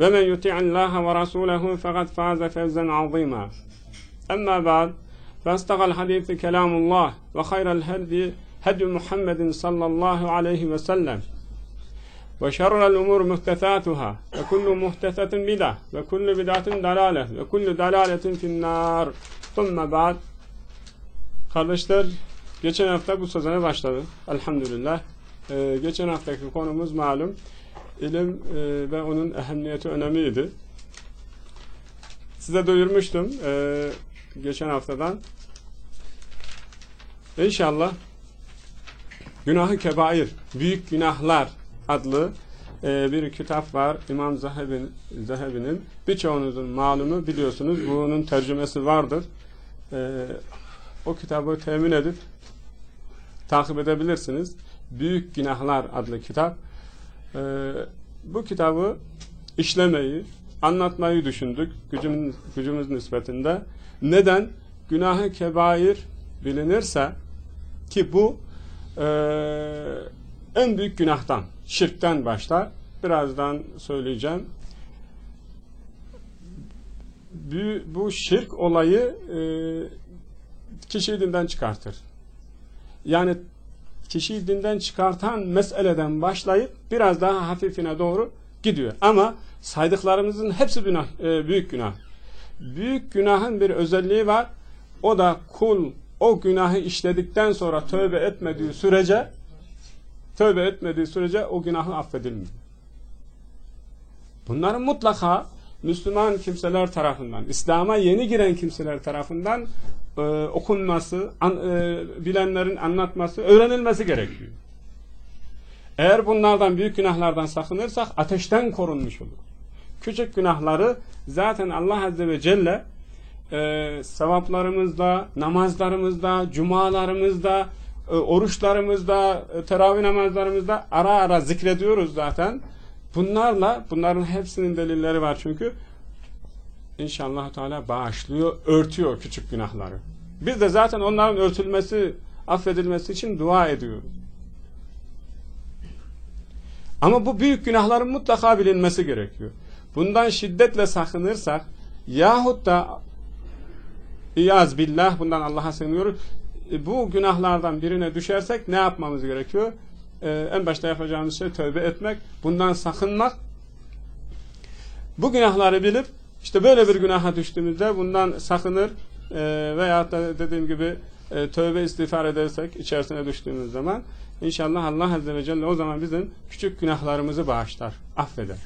ومن يطع الله ورسوله فقد فاز فوزا عظيما أما بعد فاستغى الحديث كلام الله وخير الهدي هدي محمد صلى الله عليه وسلم وشر الأمور محدثاتها وكل محدثة بدعة وكل بدعة دلالة وكل دلالة في النار ثم بعد Kardeşler geçen hafta bu sezona başladı. Elhamdülillah. Ee, geçen haftaki konumuz malum ilim e, ve onun ehemmiyeti önemliydi. Size duyurmuştum e, geçen haftadan. İnşallah Günahı Kebair, Büyük Günahlar adlı e, bir kitap var. İmam Zahebi'nin Zahebi birçoğunuzun malumu biliyorsunuz. Bunun tercümesi vardır. E, o kitabı temin edip takip edebilirsiniz. Büyük Günahlar adlı kitap. E, bu kitabı işlemeyi, anlatmayı düşündük gücümüz, gücümüz nispetinde. Neden? Günahı kebair bilinirse ki bu e, en büyük günahtan, şirkten başlar. Birazdan söyleyeceğim. Bu, şirk olayı e, kişiyi dinden çıkartır. Yani kişiyi dinden çıkartan meseleden başlayıp biraz daha hafifine doğru gidiyor. Ama saydıklarımızın hepsi günah, e, büyük günah. Büyük günahın bir özelliği var. O da kul o günahı işledikten sonra tövbe etmediği sürece tövbe etmediği sürece o günahı affedilmiyor. Bunların mutlaka Müslüman kimseler tarafından, İslam'a yeni giren kimseler tarafından e, okunması, an, e, bilenlerin anlatması, öğrenilmesi gerekiyor. Eğer bunlardan büyük günahlardan sakınırsak ateşten korunmuş olur. Küçük günahları zaten Allah Azze ve Celle e, sevaplarımızda, namazlarımızda, cumalarımızda, e, oruçlarımızda, e, teravih namazlarımızda ara ara zikrediyoruz zaten. Bunlarla, bunların hepsinin delilleri var çünkü İnşallah Teala bağışlıyor, örtüyor küçük günahları. Biz de zaten onların örtülmesi, affedilmesi için dua ediyoruz. Ama bu büyük günahların mutlaka bilinmesi gerekiyor. Bundan şiddetle sakınırsak yahut da İyaz billah bundan Allah'a sığınıyoruz. E, bu günahlardan birine düşersek ne yapmamız gerekiyor? Ee, en başta yapacağımız şey tövbe etmek, bundan sakınmak. Bu günahları bilip işte böyle bir günaha düştüğümüzde bundan sakınır e, veyahut da dediğim gibi e, tövbe istiğfar edersek içerisine düştüğümüz zaman inşallah Allah Azze ve Celle o zaman bizim küçük günahlarımızı bağışlar, affeder.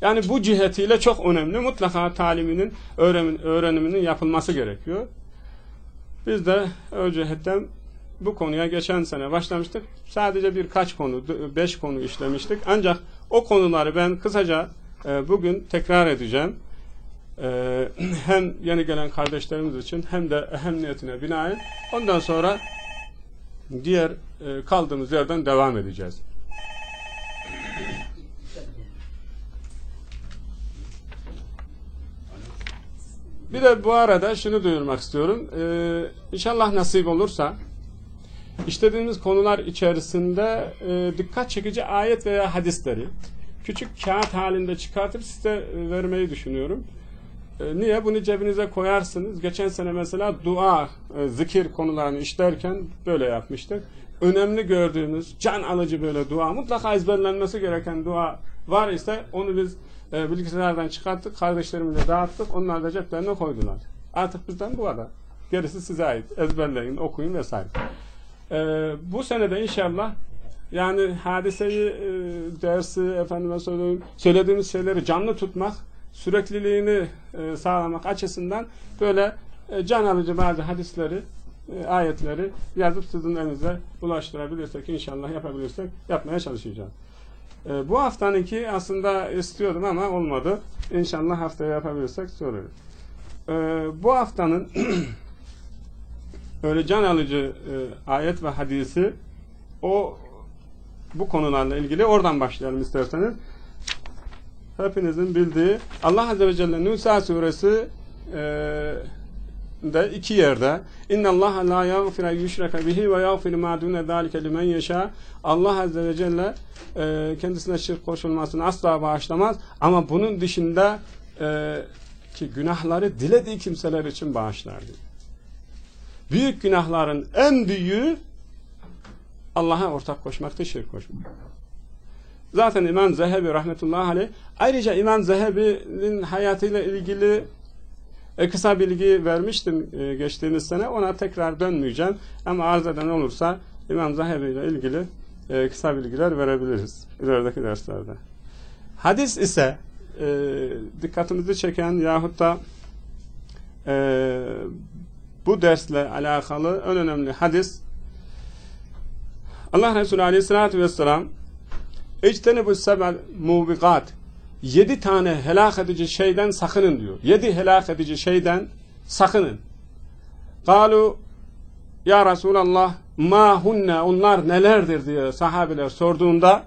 Yani bu cihetiyle çok önemli. Mutlaka taliminin, öğreniminin yapılması gerekiyor. Biz de o cihetten bu konuya geçen sene başlamıştık. Sadece birkaç konu, beş konu işlemiştik. Ancak o konuları ben kısaca e, bugün tekrar edeceğim. E, hem yeni gelen kardeşlerimiz için hem de ehemmiyetine binaen. Ondan sonra diğer e, kaldığımız yerden devam edeceğiz. Bir de bu arada şunu duyurmak istiyorum. Ee, inşallah nasip olursa işlediğimiz konular içerisinde e, dikkat çekici ayet veya hadisleri küçük kağıt halinde çıkartıp size vermeyi düşünüyorum. E, niye? Bunu cebinize koyarsınız. Geçen sene mesela dua, e, zikir konularını işlerken böyle yapmıştık. Önemli gördüğümüz, can alıcı böyle dua, mutlaka ezberlenmesi gereken dua var ise onu biz e, bilgisayardan çıkarttık, kardeşlerimize dağıttık, onlar da ceplerine koydular. Artık bizden bu kadar. Gerisi size ait. Ezberleyin, okuyun vesaire. E, bu senede inşallah yani hadiseyi, e, dersi, efendime söyleyeyim, söylediğimiz şeyleri canlı tutmak, sürekliliğini e, sağlamak açısından böyle e, can alıcı bazı hadisleri, e, ayetleri yazıp sizin elinize ulaştırabilirsek, inşallah yapabilirsek yapmaya çalışacağım. E, bu haftanınki aslında istiyordum ama olmadı. İnşallah haftaya yapabilirsek sorarız. E, bu haftanın öyle can alıcı e, ayet ve hadisi o bu konularla ilgili oradan başlayalım isterseniz. Hepinizin bildiği Allah Azze ve Celle Nisa suresi e, de iki yerde İnna Allah la yaghfira yushraka bihi ve yaghfiru ma dun zalika limen yasha. Allah azze ve celle e, kendisine şirk koşulmasını asla bağışlamaz ama bunun dışında e, ki günahları dilediği kimseler için bağışlar diyor. Büyük günahların en büyüğü Allah'a ortak koşmaktır, şirk koşmak. Zaten İmam Zehebi rahmetullahi aleyh ayrıca İmam Zehebi'nin hayatıyla ilgili e, kısa bilgi vermiştim e, geçtiğimiz sene. Ona tekrar dönmeyeceğim. Ama arz eden olursa İmam Zahebi ile ilgili e, kısa bilgiler verebiliriz ilerideki derslerde. Hadis ise e, dikkatimizi çeken yahut da e, bu dersle alakalı en önemli hadis Allah Resulü Aleyhisselatü Vesselam İctenibu sebel mubikat yedi tane helak edici şeyden sakının diyor. Yedi helak edici şeyden sakının. Galu ya Resulallah ma hunne onlar nelerdir diye sahabeler sorduğunda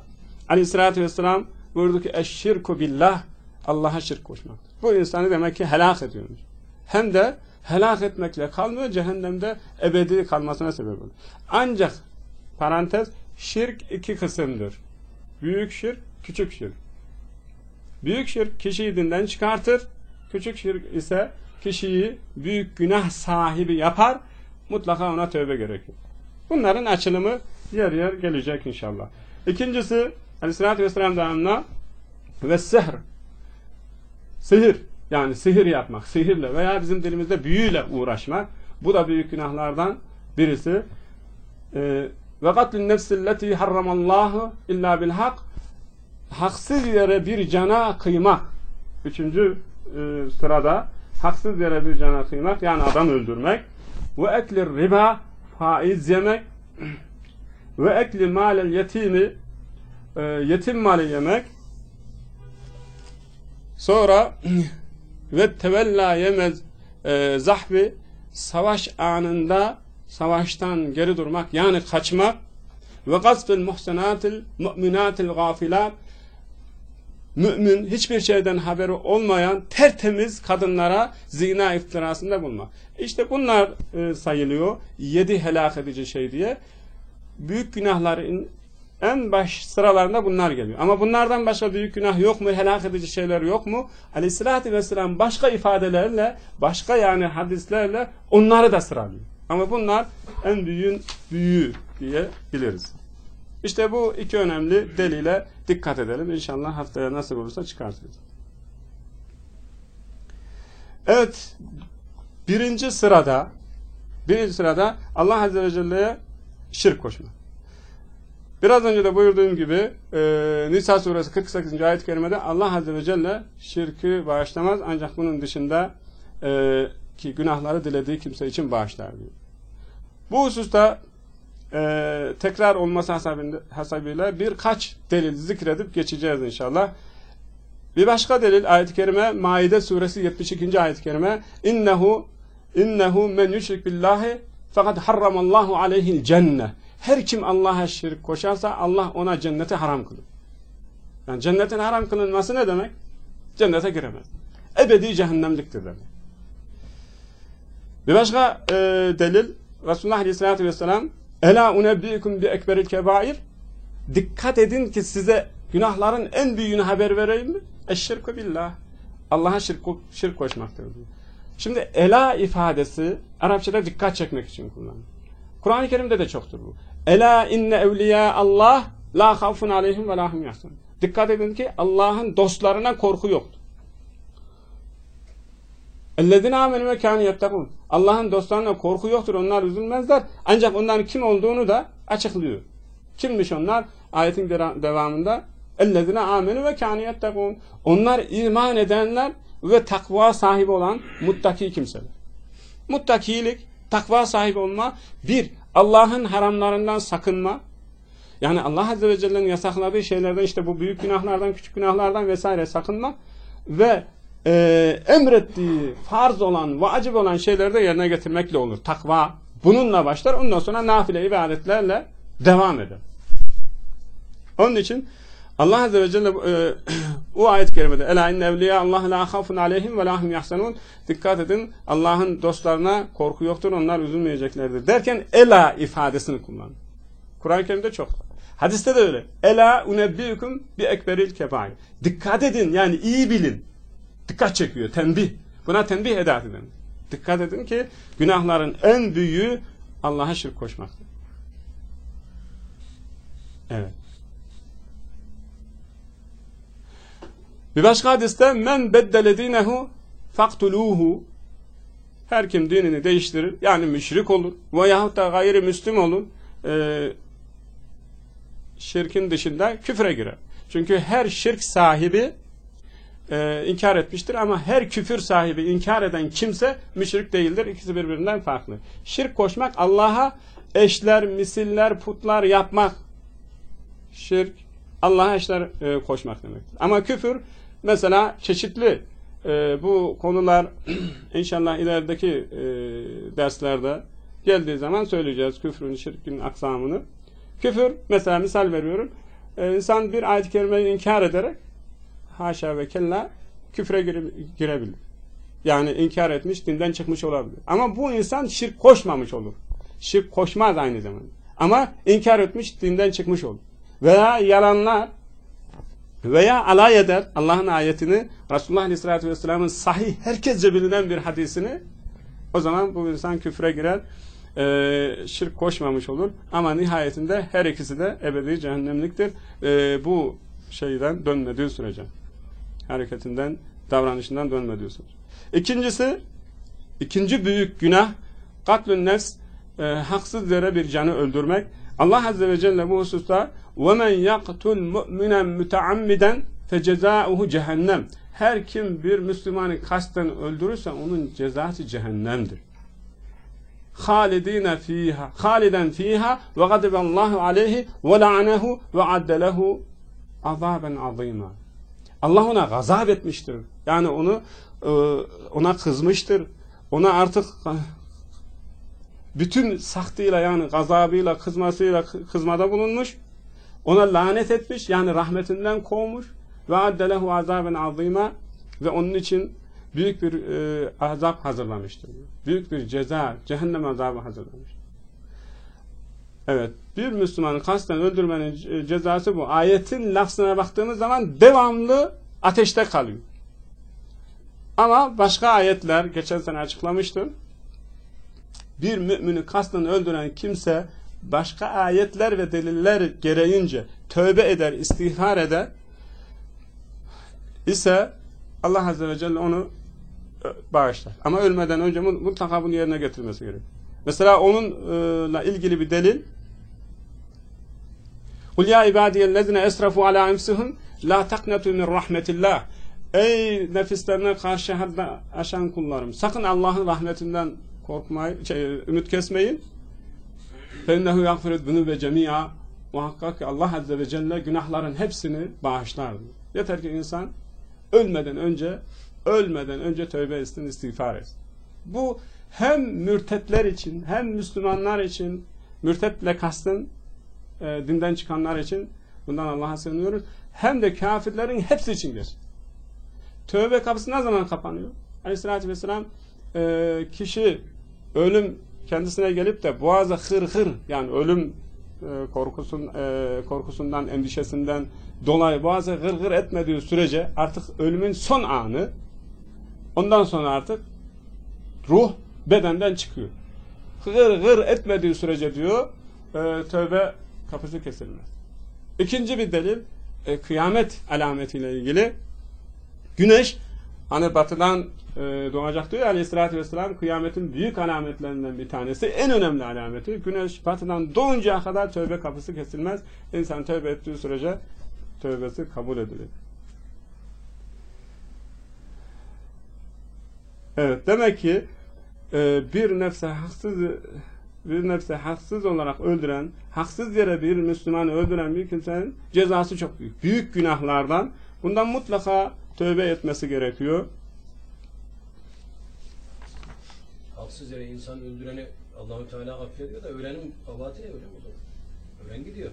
aleyhissalatü vesselam buyurdu ki eşşirku billah Allah'a şirk koşmaktır. Bu insanı demek ki helak ediyormuş. Hem de helak etmekle kalmıyor cehennemde ebedi kalmasına sebep olur. Ancak parantez şirk iki kısımdır. Büyük şirk, küçük şirk. Büyük şirk kişiyi dinden çıkartır. Küçük şirk ise kişiyi büyük günah sahibi yapar. Mutlaka ona tövbe gerekir. Bunların açılımı yer yer gelecek inşallah. İkincisi Aleyhisselatü Vesselam devamına ve sihr. Sihir. Yani sihir yapmak. Sihirle veya bizim dilimizde büyüyle uğraşmak. Bu da büyük günahlardan birisi. Ee, ve katlin nefsilleti harramallahu illa bil hak haksız yere bir cana kıymak. Üçüncü e, sırada haksız yere bir cana kıymak yani adam öldürmek. Ve eklir riba faiz yemek ve ekli malel yetimi e, yetim mali yemek sonra ve tevella yemez e, zahbi savaş anında savaştan geri durmak yani kaçmak ve gasfil muhsenatil mu'minatil gafilat mümin hiçbir şeyden haberi olmayan tertemiz kadınlara zina iftirasında bulmak. İşte bunlar e, sayılıyor. Yedi helak edici şey diye. Büyük günahların en baş sıralarında bunlar geliyor. Ama bunlardan başka büyük günah yok mu? Helak edici şeyler yok mu? Aleyhissalatü vesselam başka ifadelerle, başka yani hadislerle onları da sıralıyor. Ama bunlar en büyüğün büyüğü diye biliriz. İşte bu iki önemli delile dikkat edelim. İnşallah haftaya nasıl olursa çıkartırız. Evet, birinci sırada birinci sırada Allah Azze ve Celle'ye şirk koşma. Biraz önce de buyurduğum gibi e, Nisa suresi 48. ayet-i kerimede Allah Azze ve Celle şirki bağışlamaz ancak bunun dışında e, ki günahları dilediği kimse için bağışlar diyor. Bu hususta e, tekrar olması hasabıyla birkaç delil zikredip geçeceğiz inşallah. Bir başka delil ayet-i kerime Maide suresi 72. ayet-i kerime innehu innehu men yüşrik billahi fakat harramallahu aleyhil cenne her kim Allah'a şirk koşarsa Allah ona cenneti haram kılır. Yani cennetin haram kılınması ne demek? Cennete giremez. Ebedi cehennemliktir demek. Bir başka e, delil Resulullah Aleyhisselatü Vesselam Ela unebbiikum bi ekberil kebair Dikkat edin ki size günahların en büyüğünü haber vereyim mi? Eşşirku billah. Allah'a şirk, şirk koşmaktır. Şimdi ela ifadesi Arapçada dikkat çekmek için kullanılır. Kur'an-ı Kerim'de de çoktur bu. Ela inne evliya Allah la havfun aleyhim ve lahum yahsun. Dikkat edin ki Allah'ın dostlarına korku yoktur. اَلَّذِينَ آمَنُوا وَكَانُوا يَتَّقُونَ Allah'ın dostlarına korku yoktur, onlar üzülmezler. Ancak onların kim olduğunu da açıklıyor. Kimmiş onlar? Ayetin devamında اَلَّذِينَ آمَنُوا وَكَانُوا يَتَّقُونَ Onlar iman edenler ve takva sahibi olan muttaki kimseler. Muttakilik, takva sahibi olma, bir, Allah'ın haramlarından sakınma, yani Allah Azze ve Celle'nin yasakladığı şeylerden işte bu büyük günahlardan, küçük günahlardan vesaire sakınma ve e, emrettiği farz olan, vacip olan şeyleri de yerine getirmekle olur. Takva bununla başlar. Ondan sonra nafile ibadetlerle devam eder. Onun için Allah Azze ve Celle e, o ayet-i kerimede Ela inne evliya Allah la khafun aleyhim ve lahum Dikkat edin Allah'ın dostlarına korku yoktur onlar üzülmeyeceklerdir. Derken ela ifadesini kullan. Kur'an-ı Kerim'de çok. Hadiste de öyle. Ela unebbiukum bi ekberil kebair. Dikkat edin yani iyi bilin. Dikkat çekiyor. Tembih. Buna tembih edat edin. Dikkat edin ki günahların en büyüğü Allah'a şirk koşmaktır. Evet. Bir başka hadiste men beddele dinehu faktuluhu her kim dinini değiştirir yani müşrik olur veyahut da gayri müslim olur e, şirkin dışında küfre girer. Çünkü her şirk sahibi e, inkar etmiştir ama her küfür sahibi inkar eden kimse müşrik değildir. İkisi birbirinden farklı. Şirk koşmak Allah'a eşler, misiller, putlar yapmak. Şirk Allah'a eşler e, koşmak demektir. Ama küfür mesela çeşitli e, bu konular inşallah ilerideki e, derslerde geldiği zaman söyleyeceğiz küfrün, şirkin aksamını. Küfür mesela misal veriyorum. E, insan bir ayet-i kerimeyi inkar ederek haşa ve kella küfre gire, girebilir. Yani inkar etmiş, dinden çıkmış olabilir. Ama bu insan şirk koşmamış olur. Şirk koşmaz aynı zamanda. Ama inkar etmiş, dinden çıkmış olur. Veya yalanlar veya alay eder Allah'ın ayetini Resulullah Aleyhisselatü Vesselam'ın sahih herkesce bilinen bir hadisini o zaman bu insan küfre girer e, şirk koşmamış olur ama nihayetinde her ikisi de ebedi cehennemliktir e, bu şeyden dönmediği sürece hareketinden davranışından dönmediği sürece İkincisi ikinci büyük günah katlün nefs e, haksız yere bir canı öldürmek Allah Azze ve Celle bu hususta وَمَنْ يَقْتُلْ مُؤْمِنًا مُتَعَمِّدًا فَجَزَاؤُهُ cehennem. Her kim bir Müslümanı kasten öldürürse onun cezası cehennemdir. halidine fiha haliden fiha ve gadiballahu aleyhi ve la'anehu ve addelehu azaben azima. Allah ona gazap etmiştir. Yani onu e, ona kızmıştır. Ona artık bütün sahtıyla yani gazabıyla, kızmasıyla kızmada bulunmuş. Ona lanet etmiş yani rahmetinden kovmuş. Ve addelehu azaben azima ve onun için büyük bir e, azap hazırlamıştır. Büyük bir ceza, cehennem azabı hazırlamıştır. Evet, bir Müslümanı kasten öldürmenin cezası bu. Ayetin lafzına baktığımız zaman devamlı ateşte kalıyor. Ama başka ayetler, geçen sene açıklamıştım. Bir mümini kasten öldüren kimse başka ayetler ve deliller gereğince tövbe eder, istiğfar eder ise Allah Azze ve Celle onu bağışlar. Ama ölmeden önce mutlaka bunu yerine getirmesi gerekiyor. Mesela onunla ilgili bir delil قُلْ يَا اِبَادِيَ الَّذِينَ اَسْرَفُوا عَلَى اَنْفُسِهِمْ لَا تَقْنَتُوا مِنْ رَحْمَةِ اللّٰهِ Ey nefislerine karşı haddi aşan kullarım. Sakın Allah'ın rahmetinden korkmayın, şey, ümit kesmeyin. فَاِنَّهُ يَغْفِرُ الذُّنُوبَ جَمِيعًا Muhakkak ki Allah Azze ve Celle günahların hepsini bağışlar. Yeter ki insan ölmeden önce ölmeden önce tövbe etsin, istiğfar etsin. Bu hem mürtetler için hem Müslümanlar için mürtetle kastın e, dinden çıkanlar için bundan Allah'a sığınıyoruz. Hem de kafirlerin hepsi için geç. Tövbe kapısı ne zaman kapanıyor? Aleyhissalatü vesselam e, kişi ölüm kendisine gelip de boğaza hır hır yani ölüm e, korkusun, e, korkusundan, endişesinden dolayı boğazı hır hır etmediği sürece artık ölümün son anı ondan sonra artık ruh bedenden çıkıyor. Hır hır etmediği sürece diyor e, tövbe kapısı kesilmez. İkinci bir delil e, kıyamet alametiyle ilgili güneş hani batıdan e, doğacak diyor ya aleyhissalatü vesselam kıyametin büyük alametlerinden bir tanesi en önemli alameti güneş batıdan doğuncaya kadar tövbe kapısı kesilmez insan tövbe ettiği sürece tövbesi kabul edilir. Evet demek ki e, bir nefse haksız bir nefse haksız olarak öldüren, haksız yere bir Müslümanı öldüren bir kimsenin cezası çok büyük. Büyük günahlardan bundan mutlaka tövbe etmesi gerekiyor. Haksız yere insan öldüreni Allahu Teala affediyor da ölenin kabahati ne öyle mi o zaman? Ölen gidiyor.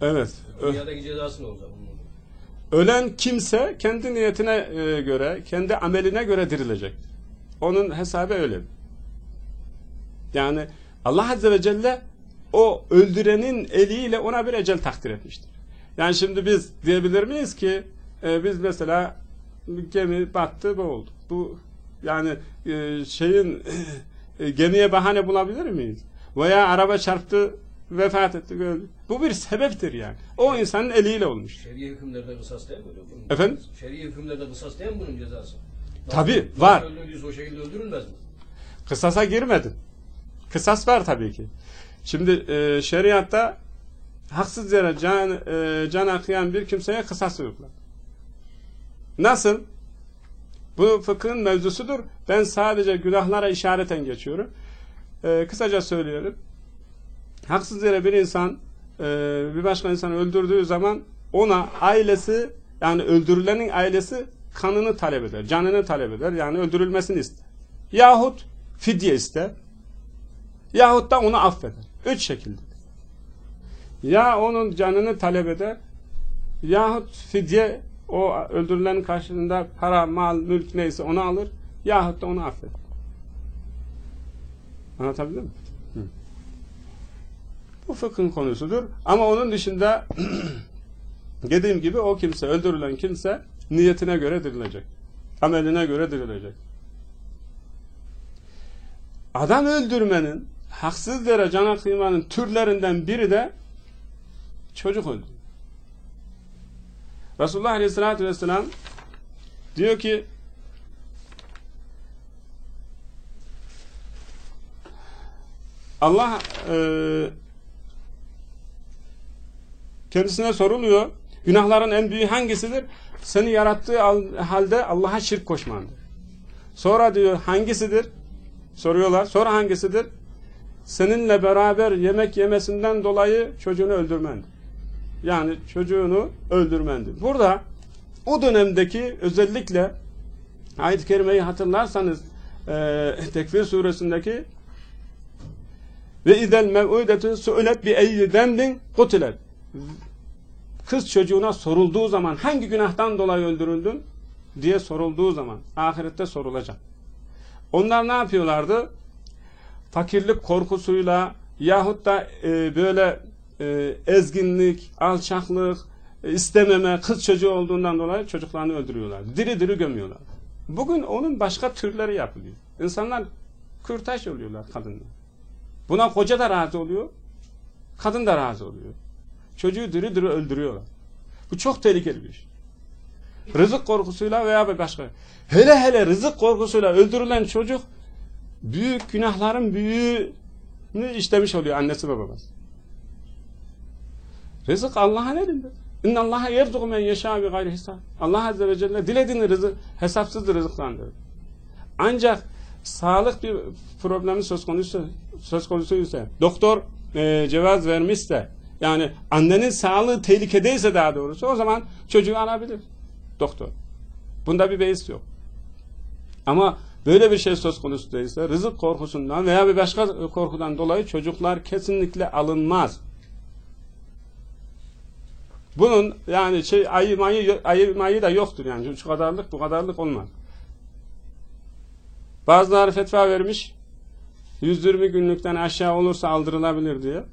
Evet. Dünyadaki cezası ne olacak bunun? Ölen kimse kendi niyetine e, göre, kendi ameline göre dirilecek. Onun hesabı öyle. Yani Allah Azze ve Celle o öldürenin eliyle ona bir ecel takdir etmiştir. Yani şimdi biz diyebilir miyiz ki e, biz mesela gemi battı boğuldu. Bu yani e, şeyin e, gemiye bahane bulabilir miyiz? Veya araba çarptı vefat etti öldü. Bu bir sebeptir yani. O insanın eliyle olmuş. Şer'i hükümlerde kısas değil mi bunun? Efendim? Şer'i hükümlerde kısas değil mi bunun cezası? Tabii, Nasıl var. Öldürdüyse o şekilde öldürülmez mi? Kısasa girmedi. Kısas var tabii ki. Şimdi e, şeriatta haksız yere can, e, can akıyan bir kimseye kısas uygular. Nasıl? Bu fıkhın mevzusudur. Ben sadece günahlara işareten geçiyorum. E, kısaca söylüyorum. Haksız yere bir insan e, bir başka insanı öldürdüğü zaman ona ailesi yani öldürülenin ailesi kanını talep eder, canını talep eder. Yani öldürülmesini ister. Yahut fidye ister. Yahut da onu affeder. Üç şekilde. Ya onun canını talep eder. Yahut fidye o öldürülenin karşılığında para, mal, mülk neyse onu alır. Yahut da onu affeder. Anlatabildim mi? Hı. Bu fıkhın konusudur. Ama onun dışında dediğim gibi o kimse, öldürülen kimse niyetine göre dirilecek. Ameline göre dirilecek. Adam öldürmenin, haksız yere cana kıymanın türlerinden biri de çocuk öldürme. Resulullah Aleyhisselatü Vesselam diyor ki Allah e, kendisine soruluyor. Günahların en büyüğü hangisidir? Seni yarattığı halde Allah'a şirk koşmandır. Sonra diyor hangisidir? Soruyorlar. Sonra hangisidir? Seninle beraber yemek yemesinden dolayı çocuğunu öldürmendir. Yani çocuğunu öldürmendir. Burada o dönemdeki özellikle ayet-i kerimeyi hatırlarsanız e, Tekfir suresindeki ve idel mev'udetu su'ilet bi eyyi dembin kutilet kız çocuğuna sorulduğu zaman hangi günahtan dolayı öldürüldün diye sorulduğu zaman ahirette sorulacak. Onlar ne yapıyorlardı? Fakirlik korkusuyla yahut da e, böyle e, ezginlik, alçaklık, e, istememe, kız çocuğu olduğundan dolayı çocuklarını öldürüyorlar. Diri diri gömüyorlar. Bugün onun başka türleri yapılıyor. İnsanlar kürtaş oluyorlar kadınlar. Buna koca da razı oluyor, kadın da razı oluyor. Çocuğu diri diri öldürüyorlar. Bu çok tehlikeli bir iş. Rızık korkusuyla veya başka. Hele hele rızık korkusuyla öldürülen çocuk büyük günahların büyüğünü işlemiş oluyor annesi ve babası. Rızık Allah'ın elinde. İnna Allaha yerzuqu men yeşâ bi gayri hisab. Allah azze ve celle dilediğini rızık hesapsız rızıklandırır. Ancak sağlık bir problemi söz konusu söz konusuysa doktor e, cevaz vermişse yani annenin sağlığı tehlikedeyse daha doğrusu o zaman çocuğu alabilir doktor. Bunda bir beis yok. Ama böyle bir şey söz konusu değilse rızık korkusundan veya bir başka korkudan dolayı çocuklar kesinlikle alınmaz. Bunun yani şey ayırmayı, ayırmayı da yoktur yani şu kadarlık bu kadarlık olmaz. Bazıları fetva vermiş 120 günlükten aşağı olursa aldırılabilir diye.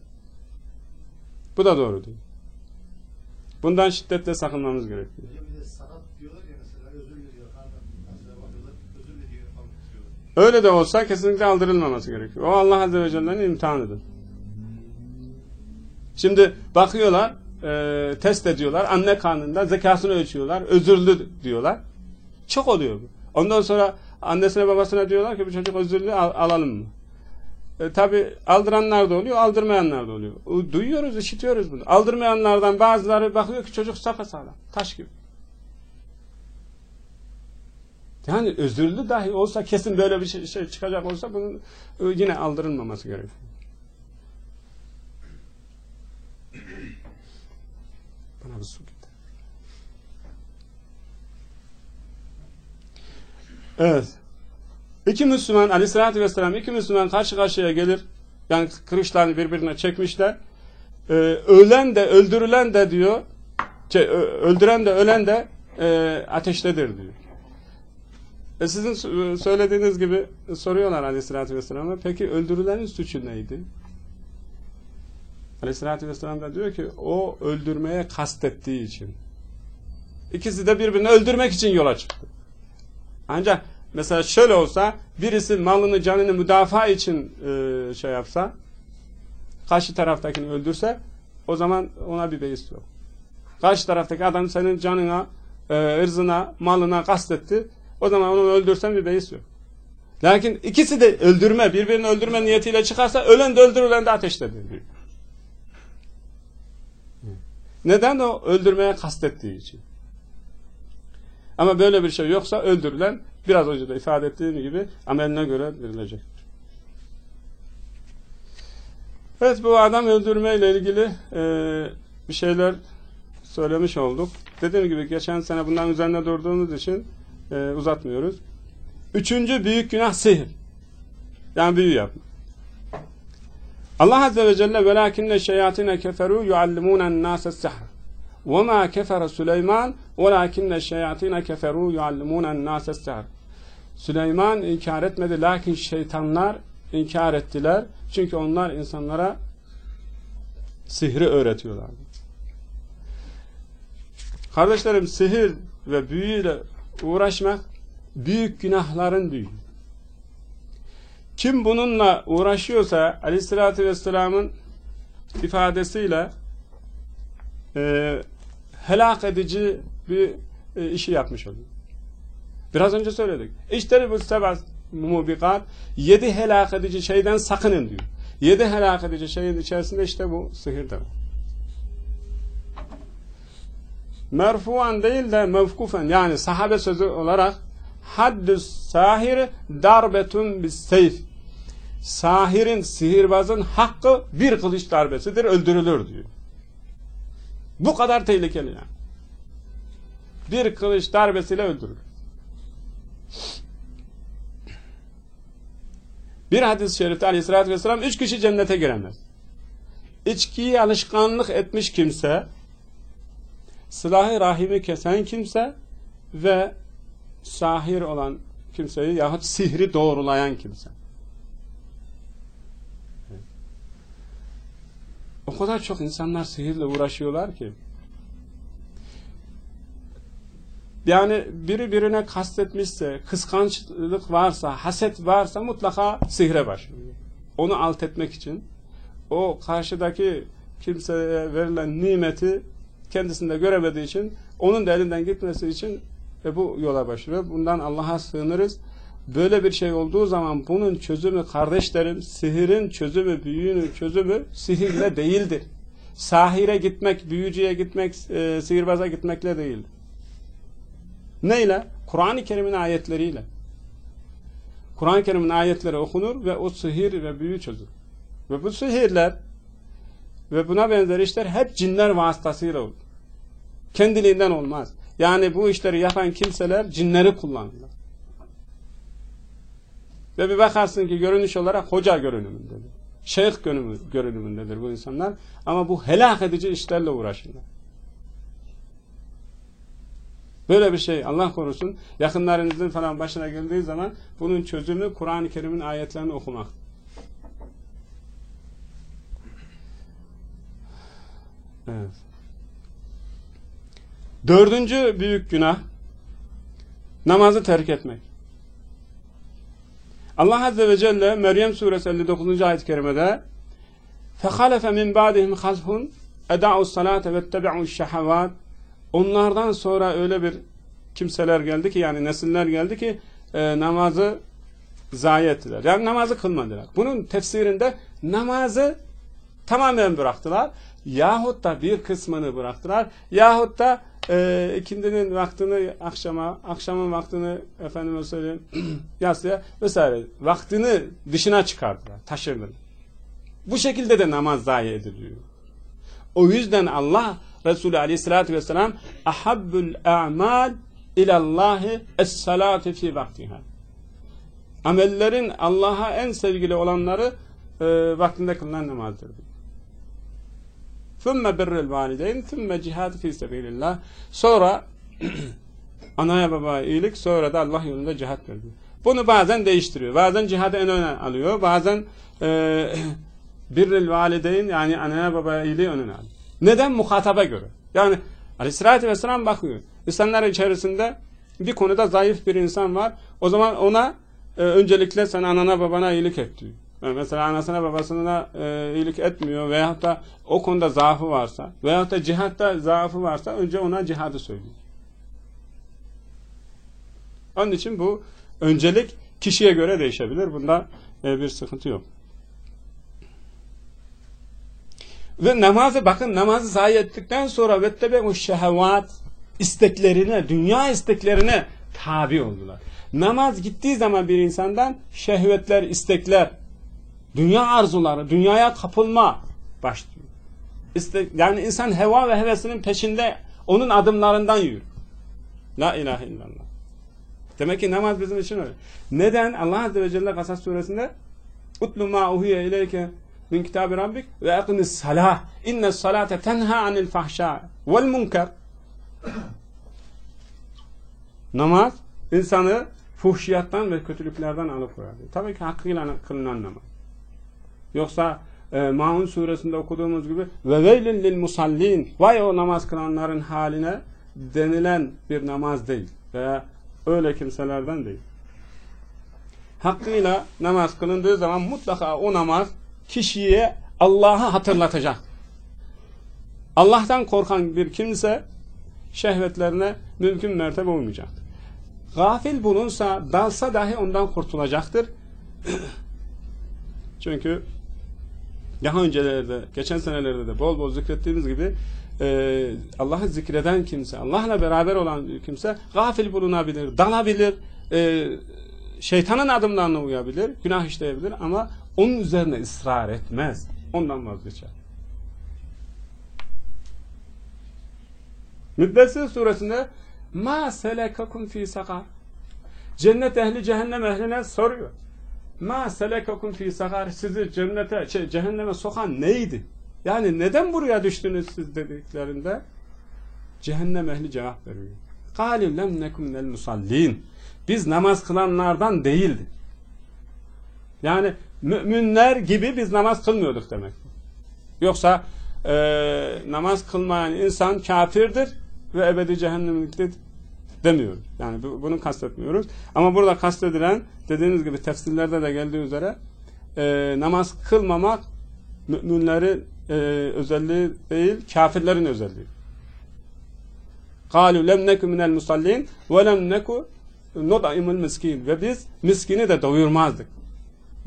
Bu da doğru değil. Bundan şiddetle sakınmamız gerekiyor. Bir de sakat diyorlar ya mesela özür diliyor. Mesela bakıyorlar özür diliyor falan diyorlar. Öyle de olsa kesinlikle aldırılmaması gerekiyor. O Allah Azze ve Celle'nin imtihanıdır. Şimdi bakıyorlar e, test ediyorlar. Anne karnında zekasını ölçüyorlar. Özürlü diyorlar. Çok oluyor bu. Ondan sonra annesine babasına diyorlar ki bu çocuk özürlü al- alalım mı? E, Tabi aldıranlar da oluyor, aldırmayanlar da oluyor. Duyuyoruz, işitiyoruz bunu. Aldırmayanlardan bazıları bakıyor ki çocuk sapasağlam, taş gibi. Yani özürlü dahi olsa kesin böyle bir şey, şey çıkacak olsa bunun e, yine aldırılmaması gerekiyor. Bana bir su getir. Evet. İki Müslüman aleyhissalatü vesselam iki Müslüman karşı karşıya gelir. Yani kılıçlarını birbirine çekmişler. Ee, ölen de öldürülen de diyor şey, öldüren de ölen de e, ateştedir diyor. E sizin s- söylediğiniz gibi soruyorlar aleyhissalatü vesselam'a peki öldürülenin suçu neydi? Aleyhissalatü vesselam da diyor ki o öldürmeye kastettiği için. İkisi de birbirini öldürmek için yola çıktı. Ancak mesela şöyle olsa birisi malını canını müdafaa için e, şey yapsa karşı taraftakini öldürse o zaman ona bir beis yok. Karşı taraftaki adam senin canına, e, ırzına, malına kastetti. O zaman onu öldürsen bir beis yok. Lakin ikisi de öldürme, birbirini öldürme niyetiyle çıkarsa ölen de öldürülen de ateştedir diyor. Neden o öldürmeye kastettiği için. Ama böyle bir şey yoksa öldürülen biraz önce de ifade ettiğim gibi ameline göre verilecek. Evet bu adam öldürmeyle ilgili e, bir şeyler söylemiş olduk. Dediğim gibi geçen sene bundan üzerine durduğumuz için e, uzatmıyoruz. Üçüncü büyük günah sihir. Yani büyü yapmak. Allah Azze ve Celle velakinne şeyatine keferu yuallimunen nase sihr. Ve ma kefere Süleyman velakinne şeyatine keferu yuallimunen nase sihr. Süleyman inkar etmedi lakin şeytanlar inkar ettiler. Çünkü onlar insanlara sihri öğretiyorlardı. Kardeşlerim sihir ve büyüyle uğraşmak büyük günahların büyüğü. Kim bununla uğraşıyorsa Aleyhisselatü Vesselam'ın ifadesiyle e, helak edici bir e, işi yapmış oluyor. Biraz önce söyledik. İşte bu sebaz mubikat yedi helak edici şeyden sakının diyor. Yedi helak edici şeyin içerisinde işte bu sihir de var. Merfuan değil de mevkufen yani sahabe sözü olarak haddü sahir darbetun bis seyf sahirin, sihirbazın hakkı bir kılıç darbesidir, öldürülür diyor. Bu kadar tehlikeli yani. Bir kılıç darbesiyle öldürür. Bir hadis-i şerifte aleyhissalatü vesselam üç kişi cennete giremez. İçkiyi alışkanlık etmiş kimse, silahı rahimi kesen kimse ve sahir olan kimseyi yahut sihri doğrulayan kimse. O kadar çok insanlar sihirle uğraşıyorlar ki. Yani biri birine kastetmişse, kıskançlık varsa, haset varsa mutlaka sihre başlıyor. Onu alt etmek için o karşıdaki kimseye verilen nimeti kendisinde göremediği için onun da elinden gitmesi için e, bu yola başlıyor. Bundan Allah'a sığınırız. Böyle bir şey olduğu zaman bunun çözümü kardeşlerim, sihirin çözümü, büyünün çözümü sihirle değildir. Sahire gitmek, büyücüye gitmek, e, sihirbaza gitmekle değildir. Neyle? Kur'an-ı Kerim'in ayetleriyle. Kur'an-ı Kerim'in ayetleri okunur ve o sihir ve büyü çözülür. Ve bu sihirler ve buna benzer işler hep cinler vasıtasıyla olur. Kendiliğinden olmaz. Yani bu işleri yapan kimseler cinleri kullanırlar. Ve bir bakarsın ki görünüş olarak hoca görünümündedir. Şeyh görünümündedir bu insanlar. Ama bu helak edici işlerle uğraşırlar. Böyle bir şey Allah korusun yakınlarınızın falan başına geldiği zaman bunun çözümü Kur'an-ı Kerim'in ayetlerini okumak. Evet. Dördüncü büyük günah namazı terk etmek. Allah Azze ve Celle Meryem suresi 59. ayet-i kerimede فَخَلَفَ مِنْ بَعْدِهِمْ خَلْفٌ eda'u salate ve tebe'u şehavat onlardan sonra öyle bir kimseler geldi ki yani nesiller geldi ki e, namazı zayi ettiler. Yani namazı kılmadılar. Bunun tefsirinde namazı tamamen bıraktılar. Yahut da bir kısmını bıraktılar. Yahut da e, ikindinin vaktini akşama, akşamın vaktini efendime söyleyeyim yatsıya vesaire vaktini dışına çıkardılar, taşırdılar. Bu şekilde de namaz zayi ediliyor. O yüzden Allah Resulü Aleyhisselatü Vesselam ahabbul a'mal ilallahi es-salatu fi vaktiha. Amellerin Allah'a en sevgili olanları e, vaktinde kılınan namazdır. ثُمَّ بِرِّ الْوَالِدَيْنِ ثُمَّ cihad fi sebilillah. Sonra anaya babaya iyilik, sonra da Allah yolunda cihat veriyor. Bunu bazen değiştiriyor. Bazen cihadı en öne alıyor. Bazen e, birril valideyn yani anaya babaya iyiliği önüne alıyor. Neden? Muhataba göre. Yani aleyhissalatü vesselam bakıyor. İnsanlar içerisinde bir konuda zayıf bir insan var. O zaman ona e, öncelikle sen anana babana iyilik et diyor. Yani mesela anasına babasına e, iyilik etmiyor veyahut da o konuda zaafı varsa veyahut da cihatta zaafı varsa önce ona cihadı söylüyor. Onun için bu öncelik kişiye göre değişebilir. Bunda e, bir sıkıntı yok. Ve namazı bakın namazı zayi ettikten sonra vettebe o şehvat isteklerine, dünya isteklerine tabi oldular. Namaz gittiği zaman bir insandan şehvetler, istekler, dünya arzuları, dünyaya kapılma başlıyor. İste, yani insan heva ve hevesinin peşinde onun adımlarından yürür. La ilahe illallah. Demek ki namaz bizim için öyle. Neden? Allah Azze ve Celle Kasas suresinde Utlu ma uhiye ileyke min kitabi rabbik ve akimis salah. İnne salate tenha anil munker. Namaz insanı fuhşiyattan ve kötülüklerden alıkoyar. Tabii ki hakkıyla kılınan namaz. Yoksa e, Maun suresinde okuduğumuz gibi ve veylin musallin vay o namaz kılanların haline denilen bir namaz değil veya öyle kimselerden değil. Hakkıyla namaz kılındığı zaman mutlaka o namaz kişiye Allah'ı hatırlatacak. Allah'tan korkan bir kimse şehvetlerine mümkün mertebe uymayacaktır. Gafil bulunsa, dalsa dahi ondan kurtulacaktır. Çünkü daha öncelerde, geçen senelerde de bol bol zikrettiğimiz gibi e, Allah'ı zikreden kimse, Allah'la beraber olan kimse gafil bulunabilir, dalabilir, e, şeytanın adımlarına uyabilir, günah işleyebilir ama onun üzerine ısrar etmez. Ondan vazgeçer. Müddessir suresinde ma selekakum fi sakar cennet ehli cehennem ehline soruyor. Ma selekakum fi sakar sizi cennete şey, cehenneme sokan neydi? Yani neden buraya düştünüz siz dediklerinde cehennem ehli cevap veriyor. Kalim lem nekum nel musallin. Biz namaz kılanlardan değildik. Yani müminler gibi biz namaz kılmıyorduk demek. Yoksa e, namaz kılmayan insan kafirdir ve ebedi cehennemliktir demiyoruz. Yani bu, bunu kastetmiyoruz. Ama burada kastedilen dediğiniz gibi tefsirlerde de geldiği üzere e, namaz kılmamak müminlerin e, özelliği değil, kafirlerin özelliği. قَالُوا لَمْ نَكُ مِنَ الْمُسَلِّينَ وَلَمْ نَكُ نُطْعِمُ الْمِسْكِينَ Ve biz miskini de doyurmazdık.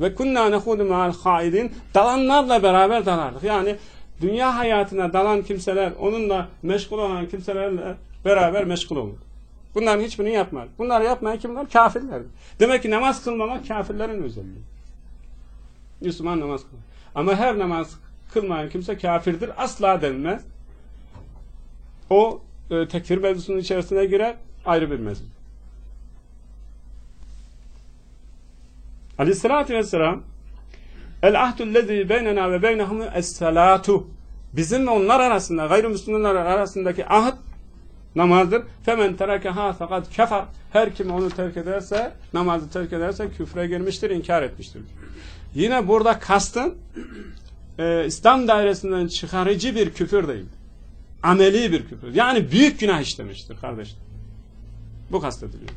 Ve kunna nehudu ma'al haidin dalanlarla beraber dalardık. Yani dünya hayatına dalan kimseler, onunla meşgul olan kimselerle beraber meşgul olur. Bunların hiçbirini yapmaz. Bunları yapmayan kimler? Kafirler. Demek ki namaz kılmamak kafirlerin özelliği. Müslüman namaz kılmak. Ama her namaz kılmayan kimse kafirdir. Asla denmez. O e, tekfir mevzusunun içerisine girer. Ayrı bir mevzu. Aleyhissalatü vesselam El ahdullezî beynena ve beynehum es-salatu Bizim onlar arasında, gayrimüslimler arasındaki ahd namazdır. Femen terekeha fakat kefer. Her kim onu terk ederse, namazı terk ederse küfre girmiştir, inkar etmiştir. Yine burada kastın e, İslam dairesinden çıkarıcı bir küfür değil. Ameli bir küfür. Yani büyük günah işlemiştir kardeşler. Bu kastediliyor.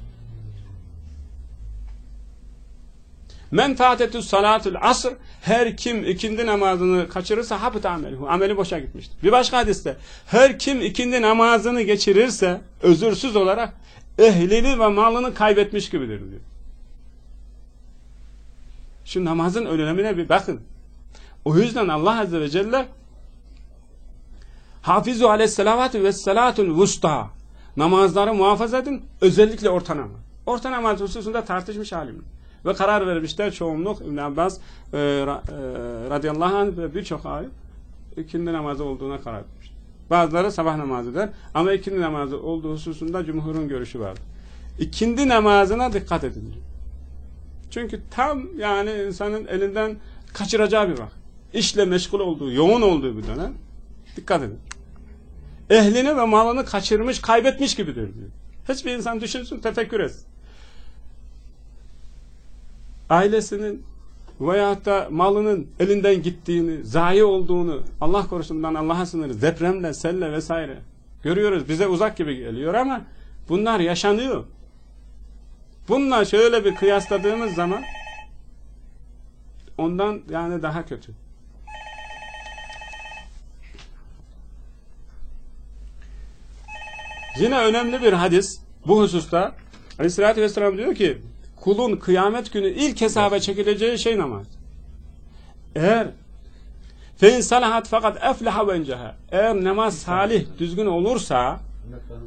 Men fatetü salatul asr her kim ikindi namazını kaçırırsa habit amelihu. Ameli boşa gitmiştir. Bir başka hadiste her kim ikindi namazını geçirirse özürsüz olarak ehlini ve malını kaybetmiş gibidir diyor. Şu namazın önemine bir bakın. O yüzden Allah Azze ve Celle Hafizu aleyhisselavatü ve salatul vusta namazları muhafaza edin. Özellikle orta namaz. Orta namaz hususunda tartışmış alim. Ve karar vermişler çoğunluk İbn Abbas e, e, radıyallahu anh ve birçok alim ikindi namazı olduğuna karar vermiş. Bazıları sabah namazı der ama ikindi namazı olduğu hususunda cumhurun görüşü var. İkindi namazına dikkat edin. Çünkü tam yani insanın elinden kaçıracağı bir vakit. İşle meşgul olduğu, yoğun olduğu bir dönem. Dikkat edin. Ehlini ve malını kaçırmış, kaybetmiş gibidir diyor. Hiçbir insan düşünsün, tefekkür etsin. Ailesinin veyahut da malının elinden gittiğini, zayi olduğunu, Allah korusundan Allah'a sınırı, depremle, selle vesaire görüyoruz. Bize uzak gibi geliyor ama bunlar yaşanıyor. Bununla şöyle bir kıyasladığımız zaman ondan yani daha kötü. Yine önemli bir hadis bu hususta. Aleyhissalatü vesselam diyor ki kulun kıyamet günü ilk hesaba çekileceği şey namaz. Eğer fe in salahat fakat efleha ve enceha. Eğer namaz salih, düzgün olursa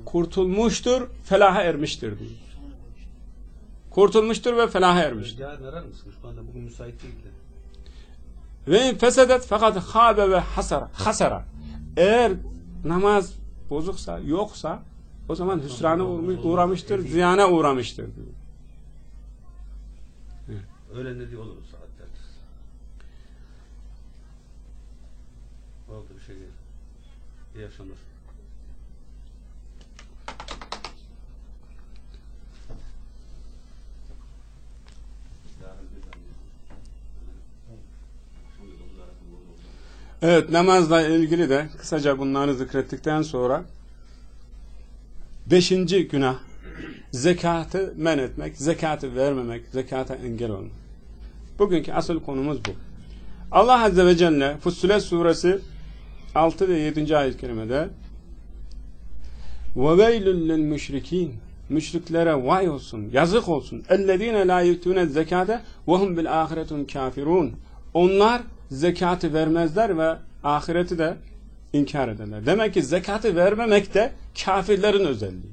kurtulmuştur, felaha ermiştir diyor. Kurtulmuştur ve felaha ermiştir. Yarın arar mısın? Şu anda bugün müsait değil de. Ve fesedet fakat habe ve hasara. hasara. Eğer namaz bozuksa, yoksa o zaman hüsrana uğramış- uğramıştır, ziyana uğramıştır diyor. Öğlen dediği olur saatler. Oldu bir şey değil. İyi akşamlar. Evet namazla ilgili de kısaca bunları zikrettikten sonra beşinci günah zekatı men etmek, zekatı vermemek, zekata engel olmak. Bugünkü asıl konumuz bu. Allah Azze ve Celle Fussilet suresi 6 ve 7. ayet-i kerimede وَوَيْلٌ لِلْمُشْرِك۪ينَ Müşriklere vay olsun, yazık olsun. اَلَّذ۪ينَ لَا يُتُونَ الزَّكَاةَ وَهُمْ بِالْآخِرَةُمْ kafirun. Onlar zekatı vermezler ve ahireti de inkar ederler. Demek ki zekatı vermemek de kafirlerin özelliği.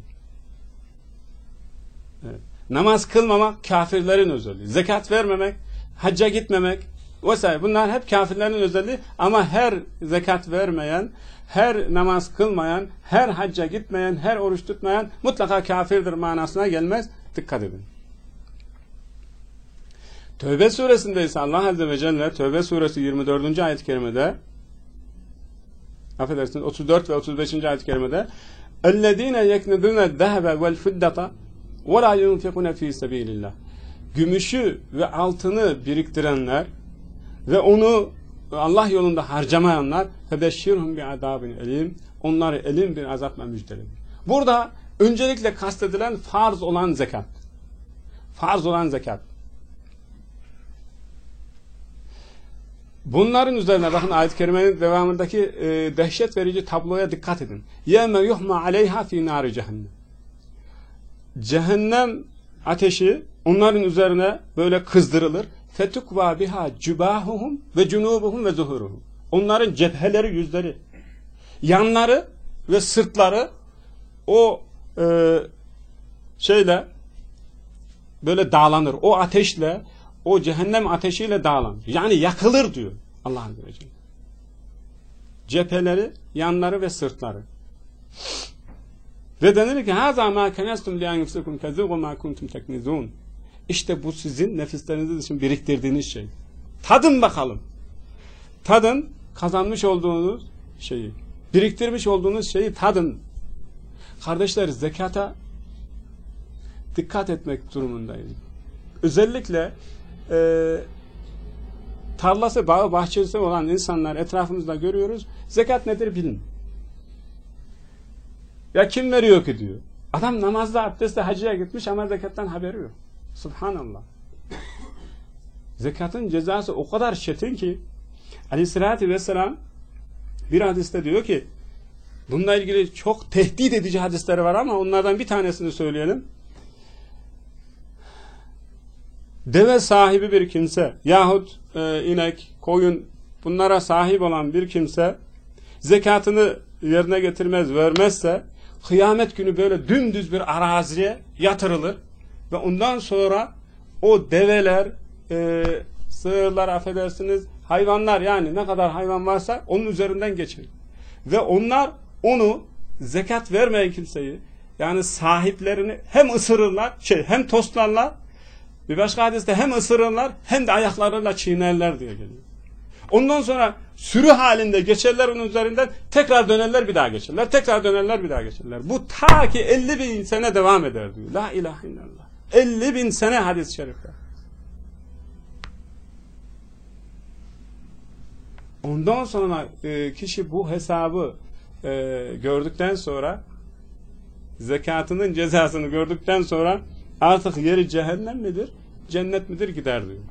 Evet. Namaz kılmamak kafirlerin özelliği. Zekat vermemek, hacca gitmemek vesaire. Bunlar hep kafirlerin özelliği ama her zekat vermeyen, her namaz kılmayan, her hacca gitmeyen, her oruç tutmayan mutlaka kafirdir manasına gelmez. Dikkat edin. Tövbe suresinde ise Allah Azze ve Celle Tövbe suresi 24. ayet-i kerimede affedersiniz 34 ve 35. ayet-i kerimede اَلَّذ۪ينَ يَكْنِذُونَ الذَّهَبَ وَالْفِدَّةَ وَلَا يُنْفِقُونَ ف۪ي سَب۪يلِ اللّٰهِ Gümüşü ve altını biriktirenler ve onu Allah yolunda harcamayanlar فَبَشِّرْهُمْ بِعَذَابٍ elim Onları elim bir azapla müjdeledir. Burada öncelikle kastedilen farz olan zekat. Farz olan zekat. Bunların üzerine bakın ayet-i kerimenin devamındaki e, dehşet verici tabloya dikkat edin. يَمَّ يُحْمَ عَلَيْهَا ف۪ي نَارِ cehennem. Cehennem ateşi onların üzerine böyle kızdırılır. Fetukva biha cübahuhum ve cunubuhum ve zuhuruhum. Onların cepheleri, yüzleri, yanları ve sırtları o e, şeyle böyle dağlanır. O ateşle, o cehennem ateşiyle dağlanır. Yani yakılır diyor Allah'ın Celle. Cepheleri, yanları ve sırtları. Ve denir ki ma kenestum li anfusikum kezugu ma kuntum teknizun. İşte bu sizin nefisleriniz için biriktirdiğiniz şey. Tadın bakalım. Tadın kazanmış olduğunuz şeyi. Biriktirmiş olduğunuz şeyi tadın. Kardeşler zekata dikkat etmek durumundayız. Özellikle e, tarlası, bağı, bahçesi olan insanlar etrafımızda görüyoruz. Zekat nedir bilin. Ya kim veriyor ki diyor. Adam namazda, abdestte, hacıya gitmiş ama zekattan haberi yok. Subhanallah. Zekatın cezası o kadar çetin ki Aleyhisselatü Vesselam bir hadiste diyor ki bununla ilgili çok tehdit edici hadisleri var ama onlardan bir tanesini söyleyelim. Deve sahibi bir kimse yahut e, inek, koyun bunlara sahip olan bir kimse zekatını yerine getirmez, vermezse kıyamet günü böyle dümdüz bir araziye yatırılır ve ondan sonra o develer, e, sığırlar affedersiniz, hayvanlar yani ne kadar hayvan varsa onun üzerinden geçer. Ve onlar onu zekat vermeyen kimseyi yani sahiplerini hem ısırırlar, şey hem tostlarlar bir başka hadiste hem ısırırlar hem de ayaklarıyla çiğnerler diye geliyor. Ondan sonra sürü halinde geçerler onun üzerinden tekrar dönerler bir daha geçerler. Tekrar dönerler bir daha geçerler. Bu ta ki 50 bin sene devam eder diyor. La ilahe illallah. 50 bin sene hadis-i şerifler. Ondan sonra e, kişi bu hesabı e, gördükten sonra zekatının cezasını gördükten sonra artık yeri cehennem midir, cennet midir gider diyor.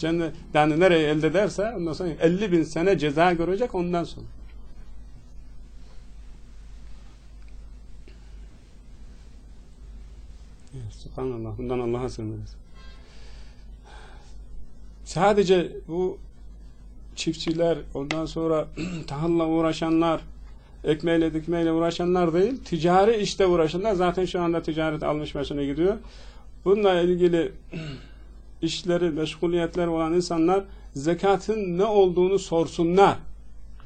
Cennet, yani nereye elde ederse ondan sonra 50 bin sene ceza görecek ondan sonra. Subhanallah. Bundan Allah'a sığınırız. Sadece bu çiftçiler, ondan sonra tahılla uğraşanlar, ekmeğiyle dikmeyle uğraşanlar değil, ticari işte uğraşanlar zaten şu anda ticaret almış başına gidiyor. Bununla ilgili işleri, meşguliyetler olan insanlar zekatın ne olduğunu sorsunlar.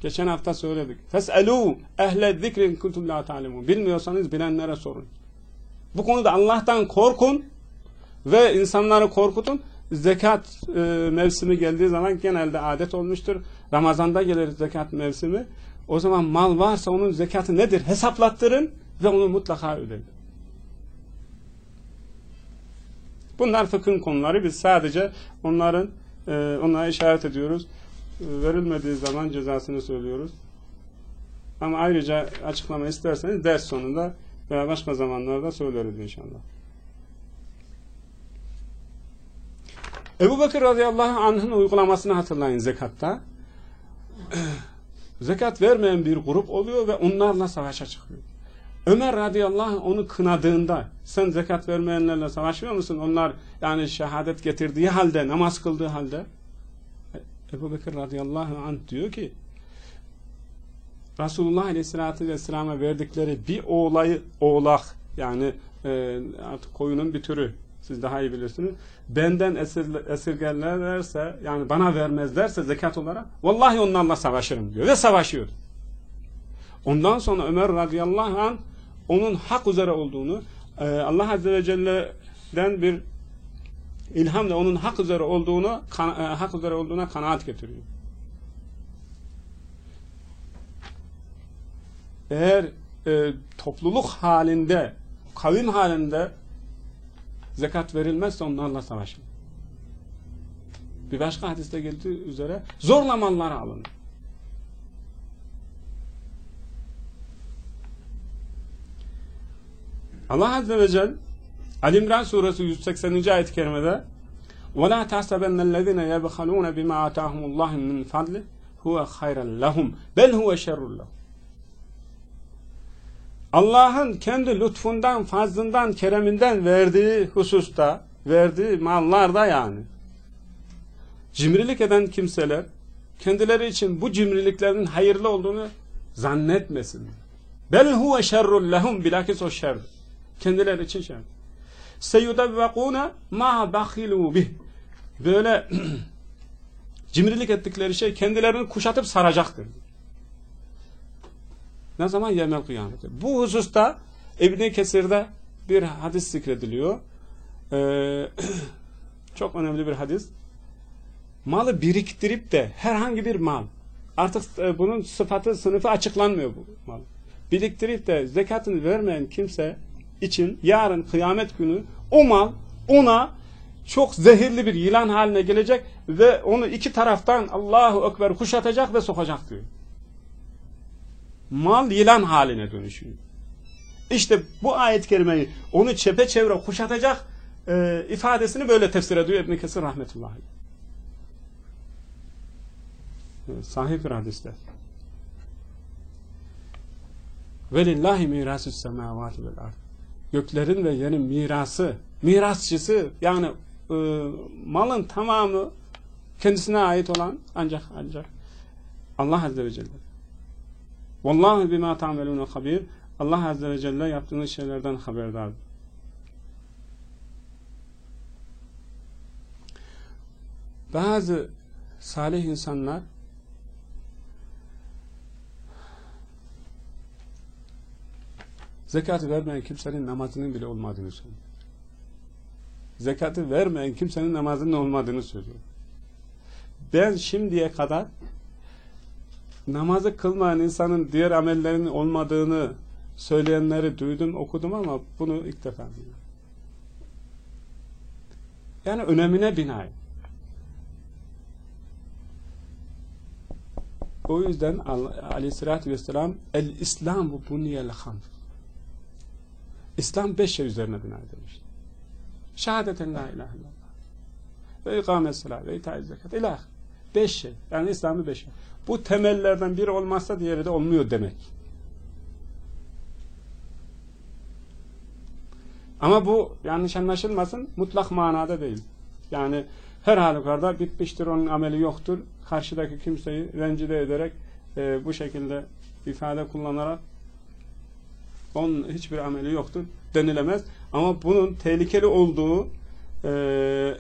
Geçen hafta söyledik. Fes'elû ehle zikrin kuntum la ta'lemun. Bilmiyorsanız bilenlere sorun. Bu konuda Allah'tan korkun ve insanları korkutun. Zekat e, mevsimi geldiği zaman genelde adet olmuştur. Ramazanda gelir zekat mevsimi. O zaman mal varsa onun zekatı nedir? Hesaplattırın ve onu mutlaka ödeyin. Bunlar fıkhın konuları. Biz sadece onların e, onlara işaret ediyoruz. E, verilmediği zaman cezasını söylüyoruz. Ama ayrıca açıklama isterseniz ders sonunda veya başka zamanlarda söyleriz inşallah. Ebu Bakır radıyallahu anh'ın uygulamasını hatırlayın zekatta. Zekat vermeyen bir grup oluyor ve onlarla savaşa çıkıyor. Ömer radıyallahu anh onu kınadığında sen zekat vermeyenlerle savaşmıyor musun? Onlar yani şehadet getirdiği halde, namaz kıldığı halde Ebu Bekir radıyallahu anh diyor ki Resulullah aleyhissalatü vesselam'a verdikleri bir oğlayı oğlak yani e, artık koyunun bir türü siz daha iyi bilirsiniz. Benden esir, esirgerlerse yani bana vermezlerse zekat olarak vallahi onlarla savaşırım diyor ve savaşıyor. Ondan sonra Ömer radıyallahu anh onun hak üzere olduğunu e, Allah azze ve celle'den bir ilhamla onun hak üzere olduğunu e, hak üzere olduğuna kanaat getiriyor. Eğer e, topluluk halinde kavim halinde zekat verilmezse onlarla savaşın. Bir başka hadiste geldiği üzere zorla malları Allah Azze ve Celle Ali İmran suresi 180. ayet-i kerimede وَلَا تَحْسَبَنَّ الَّذِينَ يَبْخَلُونَ بِمَا آتَاهُمُ اللّٰهِ مِنْ فَضْلِ هُوَ خَيْرًا لَهُمْ بَلْ هُوَ شَرٌ لَهُمْ Allah'ın kendi lütfundan, fazlından, kereminden verdiği hususta, verdiği mallarda yani cimrilik eden kimseler kendileri için bu cimriliklerin hayırlı olduğunu zannetmesin. Bel huve şerrun lehum bilakis o şer. Kendileri için şer. Seyudevvekûne ma bakhilû bih. Böyle cimrilik ettikleri şey kendilerini kuşatıp saracaktır. Ne zaman? Yemel kıyameti. Bu hususta İbn-i Kesir'de bir hadis zikrediliyor. Ee, çok önemli bir hadis. Malı biriktirip de herhangi bir mal artık e, bunun sıfatı, sınıfı açıklanmıyor bu mal. Biriktirip de zekatını vermeyen kimse için yarın kıyamet günü o mal ona çok zehirli bir yılan haline gelecek ve onu iki taraftan Allahu Ekber kuşatacak ve sokacak diyor. Mal yılan haline dönüşüyor. İşte bu ayet-i kerimeyi onu çepeçevre kuşatacak e, ifadesini böyle tefsir ediyor İbn Kesir rahmetullahi. Sahih bir hadiste. Velillahi mirasü semavati vel ard. Göklerin ve yerin mirası, mirasçısı yani e, malın tamamı kendisine ait olan ancak ancak Allah Azze ve Celle. Vallahi bima ta'melune habir. Allah Azze ve Celle yaptığınız şeylerden haberdar. Bazı salih insanlar zekatı vermeyen kimsenin namazının bile olmadığını söylüyor. Zekatı vermeyen kimsenin namazının olmadığını söylüyor. Ben şimdiye kadar namazı kılmayan insanın diğer amellerinin olmadığını söyleyenleri duydum, okudum ama bunu ilk defa duydum. Yani önemine binaen. O yüzden aleyhissalatü vesselam el-İslam bu buniyel hamd. İslam beş şey üzerine bina edilmiş. Şehadeten la ilahe illallah. Ve ikamet salat ve itaat zekat. İlah. Beş şey. Yani İslam'ı beş şey. Bu temellerden biri olmazsa diğeri de olmuyor demek. Ama bu yanlış anlaşılmasın mutlak manada değil. Yani her halükarda bitmiştir onun ameli yoktur. Karşıdaki kimseyi rencide ederek e, bu şekilde ifade kullanarak onun hiçbir ameli yoktur denilemez. Ama bunun tehlikeli olduğu e,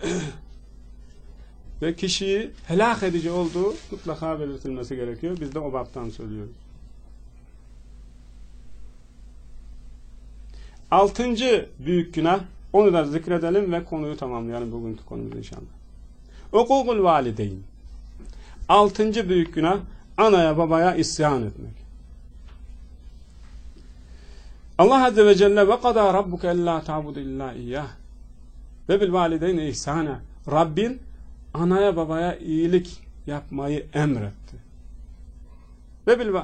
ve kişiyi helak edici olduğu mutlaka belirtilmesi gerekiyor. Biz de o baptan söylüyoruz. Altıncı büyük günah onu da zikredelim ve konuyu tamamlayalım bugünkü konumuz inşallah. Ukukul valideyn. Altıncı büyük günah anaya babaya isyan etmek. Allah Azze ve Celle ve kadâ rabbuke ellâ ta'budu illâ iyyâh ve bil valideyne ihsâne Rabbin anaya babaya iyilik yapmayı emretti. Ve bil e,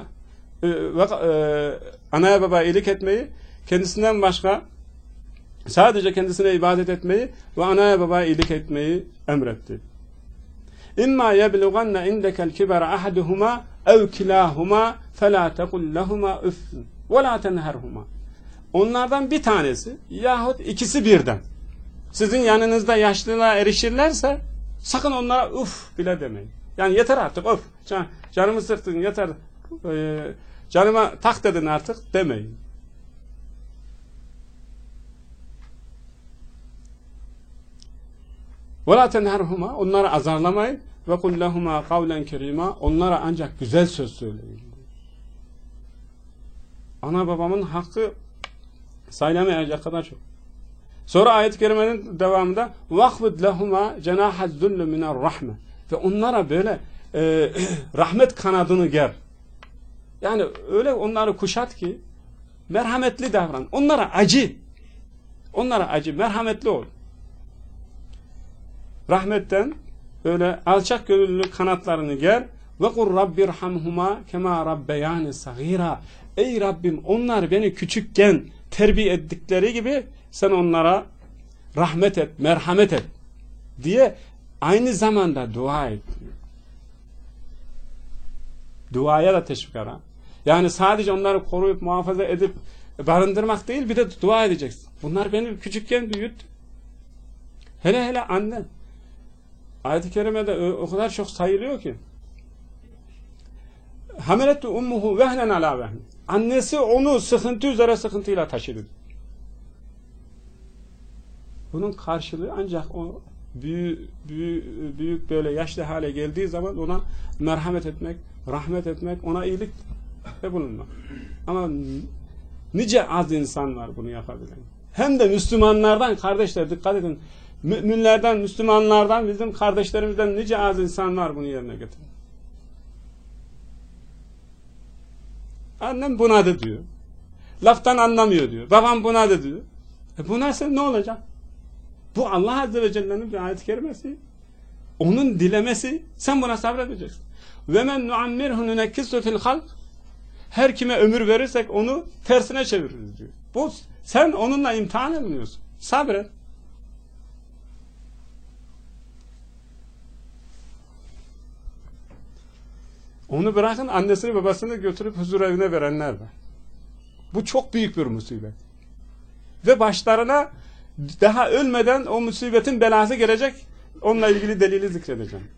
ve, e, anaya babaya iyilik etmeyi kendisinden başka sadece kendisine ibadet etmeyi ve anaya babaya iyilik etmeyi emretti. İmma yeblughanne indekel kibara ahaduhuma ev kilahuma fela tekul lehuma üff ve la tenherhuma. Onlardan bir tanesi yahut ikisi birden sizin yanınızda yaşlılığa erişirlerse sakın onlara uf bile demeyin. Yani yeter artık of can, canımı sıktın yeter e, canıma tak dedin artık demeyin. وَلَا تَنْهَرْهُمَا Onları azarlamayın. وَقُلْ لَهُمَا قَوْلًا كَرِيمًا Onlara ancak güzel söz söyleyin. Ana babamın hakkı sayılamayacak kadar çok. Sonra ayet-i kerimenin devamında وَخْفِدْ لَهُمَا جَنَاحَ الذُّلُّ مِنَ الرَّحْمَةِ Ve onlara böyle e, rahmet kanadını ger. Yani öyle onları kuşat ki merhametli davran. Onlara acı. Onlara acı. Merhametli ol. Rahmetten böyle alçak gönüllü kanatlarını ger ve kur rabbirhamhuma kema rabbeyani sagira. Ey Rabbim onlar beni küçükken terbiye ettikleri gibi sen onlara rahmet et, merhamet et diye aynı zamanda dua et. Duaya da teşvik ara. Yani sadece onları koruyup muhafaza edip barındırmak değil bir de dua edeceksin. Bunlar beni küçükken büyüttü. Hele hele annen. Ayet-i Kerime'de o kadar çok sayılıyor ki. Hamelettu ummuhu vehnen ala vehn. Annesi onu sıkıntı üzere sıkıntıyla taşıdı. Bunun karşılığı ancak o büyük, büyük, büyük böyle yaşlı hale geldiği zaman ona merhamet etmek, rahmet etmek, ona iyilik ve bulunmak. Ama nice az insan var bunu yapabilen. Hem de Müslümanlardan kardeşler dikkat edin. Müminlerden, Müslümanlardan, bizim kardeşlerimizden nice az insan var bunu yerine getiren. Annem bunadı diyor. Laftan anlamıyor diyor. Babam bunadı diyor. E bunarsa ne olacak? Bu Allah Azze ve Celle'nin bir ayet-i kerimesi. Onun dilemesi. Sen buna sabredeceksin. Men nuammirhu nunekkisu fil halk. Her kime ömür verirsek onu tersine çeviririz diyor. Bu sen onunla imtihan ediliyorsun. Sabret. Onu bırakın annesini babasını götürüp huzur evine verenler var. Bu çok büyük bir musibet. Ve başlarına daha ölmeden o musibetin belası gelecek. Onunla ilgili delili zikredeceğim.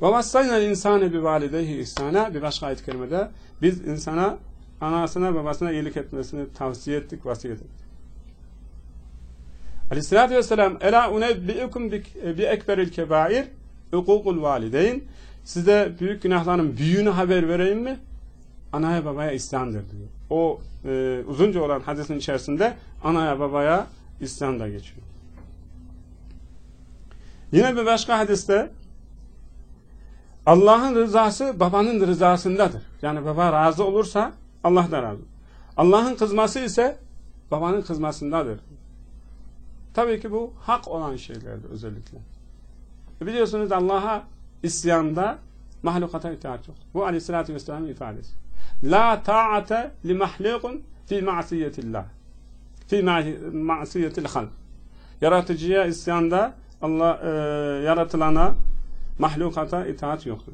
وَوَصَّيْنَا الْاِنْسَانِ بِوَالِدَيْهِ ihsana Bir başka ayet-i kerimede biz insana anasına babasına iyilik etmesini tavsiye ettik, vasiyet ettik. Aleyhissalatü vesselam Ela unebbi'ukum bi ekberil kebair ukukul valideyn Size büyük günahların büyüğünü haber vereyim mi? Anaya babaya isyandır diyor. O e, uzunca olan hadisin içerisinde anaya babaya isyan da geçiyor. Yine bir başka hadiste Allah'ın rızası babanın rızasındadır. Yani baba razı olursa Allah da razı. Allah'ın kızması ise babanın kızmasındadır. Tabii ki bu hak olan şeylerdir özellikle. Biliyorsunuz Allah'a isyanda mahlukata itaat yok. Bu aleyhissalatü vesselam'ın ifadesi. La ta'ate li mahlukun fi ma'siyetillah. Fi ma'siyetil halk. Yaratıcıya isyanda Allah e, yaratılana mahlukata itaat yoktur.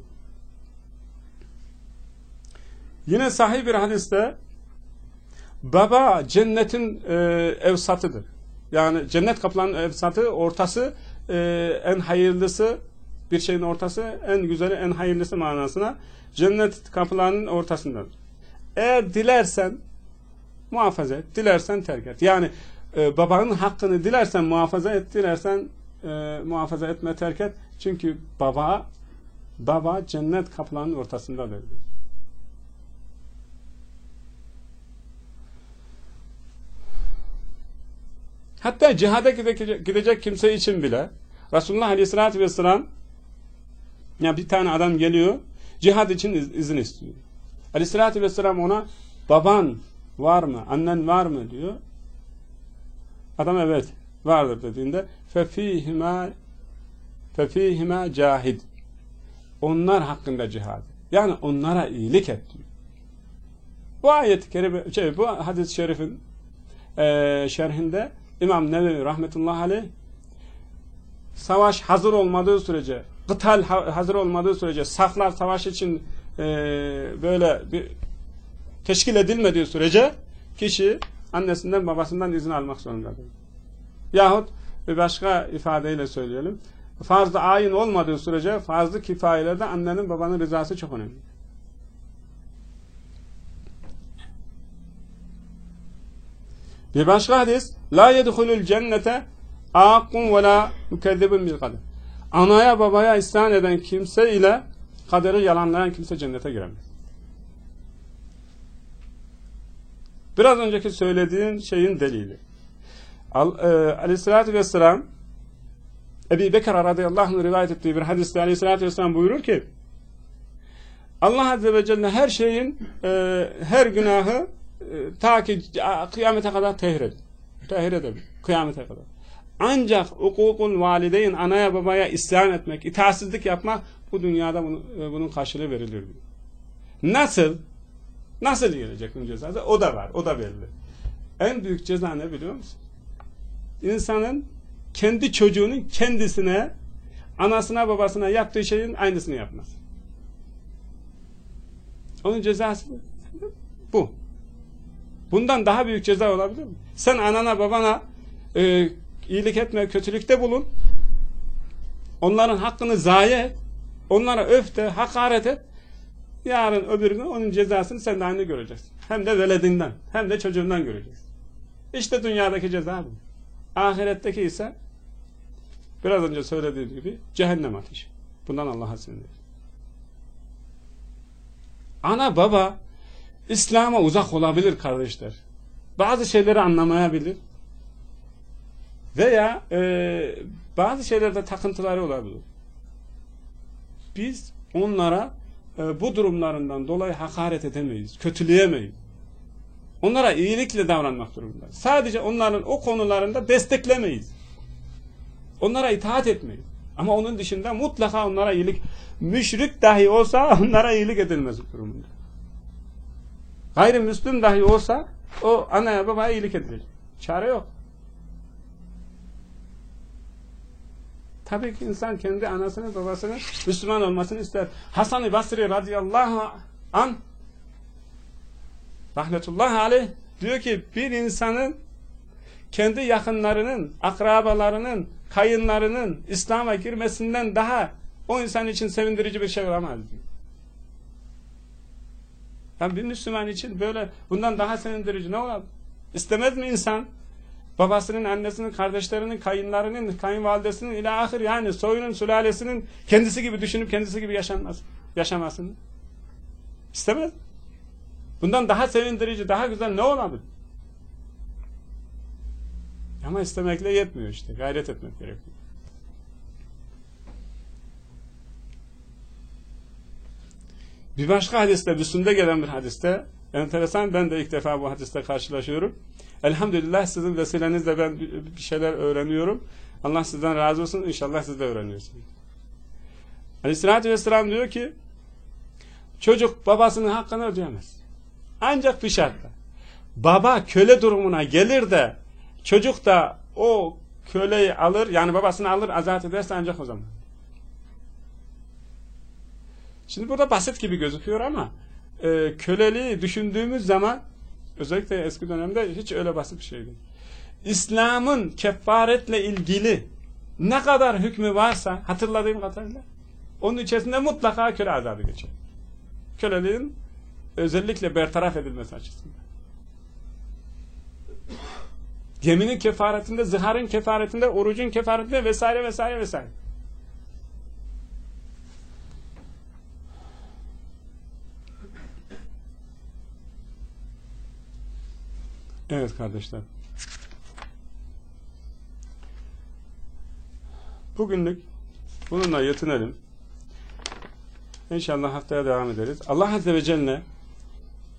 Yine sahih bir hadiste baba cennetin e, evsatıdır. Yani cennet kapılarının evsatı, ortası, e, en hayırlısı, bir şeyin ortası, en güzeli, en hayırlısı manasına cennet kapılarının ortasındadır. Eğer dilersen muhafaza et, dilersen terk et. Yani e, babanın hakkını dilersen muhafaza et, dilersen e, muhafaza etme, terk et. Çünkü baba baba cennet kapılarının ortasındadır. Hatta cihada gidecek, gidecek kimse için bile Resulullah Aleyhisselatü Vesselam ya bir tane adam geliyor cihad için iz, izin istiyor. Aleyhisselatü Vesselam ona baban var mı? Annen var mı? diyor. Adam evet vardır dediğinde fefihima fefihima cahid onlar hakkında cihad. Yani onlara iyilik et diyor. Bu ayet-i kerime, şey, bu hadis-i şerifin e, şerhinde İmam Nevevi rahmetullahi aleyh savaş hazır olmadığı sürece kıtal hazır olmadığı sürece saflar savaş için e, böyle bir teşkil edilmediği sürece kişi annesinden babasından izin almak zorundadır. Yahut bir başka ifadeyle söyleyelim. Farz-ı ayin olmadığı sürece farz-ı kifayelerde annenin babanın rızası çok önemli. Bir başka hadis La yedhulul cennete akun ve la mükezzibun bil kader. Anaya babaya isyan eden kimse ile kaderi yalanlayan kimse cennete giremez. Biraz önceki söylediğin şeyin delili. Al, e, aleyhissalatü vesselam Ebi Bekir radıyallahu anh rivayet ettiği bir hadiste aleyhissalatü vesselam buyurur ki Allah azze ve celle her şeyin e, her günahı ta ki kıyamete kadar tehir edin. Tehir edebilir. Kıyamete kadar. Ancak hukukul valideyn anaya babaya isyan etmek, itaatsizlik yapmak bu dünyada bunu, e, bunun karşılığı verilir. Nasıl? Nasıl gelecek bunun cezası? O da var. O da belli. En büyük ceza ne biliyor musun? İnsanın kendi çocuğunun kendisine anasına babasına yaptığı şeyin aynısını yapması. Onun cezası bu. Bundan daha büyük ceza olabilir mi? Sen anana babana e, iyilik etme, kötülükte bulun. Onların hakkını zayi et. Onlara öfte, hakaret et. Yarın öbür gün onun cezasını sen de aynı göreceksin. Hem de veledinden, hem de çocuğundan göreceksin. İşte dünyadaki ceza bu. Ahiretteki ise biraz önce söylediğim gibi cehennem ateşi. Bundan Allah'a sığınırız. Ana baba İslam'a uzak olabilir kardeşler. Bazı şeyleri anlamayabilir. Veya e, bazı şeylerde takıntıları olabilir. Biz onlara e, bu durumlarından dolayı hakaret edemeyiz, kötüleyemeyiz. Onlara iyilikle davranmak durumundayız. Sadece onların o konularında desteklemeyiz. Onlara itaat etmeyiz. Ama onun dışında mutlaka onlara iyilik, müşrik dahi olsa onlara iyilik edilmesi durumunda. Gayrimüslim dahi olsa o anaya babaya iyilik edilir. Çare yok. Tabii ki insan kendi anasını babasını Müslüman olmasını ister. Hasan-ı Basri radıyallahu an rahmetullahi aleyh diyor ki bir insanın kendi yakınlarının, akrabalarının, kayınlarının İslam'a girmesinden daha o insan için sevindirici bir şey olamaz diyor. Yani bir Müslüman için böyle bundan daha sevindirici ne olabilir? İstemez mi insan? Babasının, annesinin, kardeşlerinin, kayınlarının, kayınvalidesinin ila ahir yani soyunun, sülalesinin kendisi gibi düşünüp kendisi gibi yaşanması, yaşamasını. İstemez. Bundan daha sevindirici, daha güzel ne olabilir? Ama istemekle yetmiyor işte. Gayret etmek gerekiyor. Bir başka hadiste, Müslüm'de gelen bir hadiste, enteresan ben de ilk defa bu hadiste karşılaşıyorum. Elhamdülillah sizin vesilenizle ben bir şeyler öğreniyorum. Allah sizden razı olsun. İnşallah siz de öğreniyorsunuz. Aleyhissalatü vesselam diyor ki çocuk babasının hakkını ödeyemez. Ancak bir şartla. Baba köle durumuna gelir de çocuk da o köleyi alır yani babasını alır azat ederse ancak o zaman. Şimdi burada basit gibi gözüküyor ama e, köleliği düşündüğümüz zaman özellikle eski dönemde hiç öyle basit bir şey değil. İslam'ın kefaretle ilgili ne kadar hükmü varsa hatırladığım kadarıyla onun içerisinde mutlaka köle azabı geçer. Köleliğin özellikle bertaraf edilmesi açısından. Geminin kefaretinde, ziharın kefaretinde, orucun kefaretinde vesaire vesaire vesaire. Evet kardeşler. Bugünlük bununla yetinelim. İnşallah haftaya devam ederiz. Allah Azze ve Celle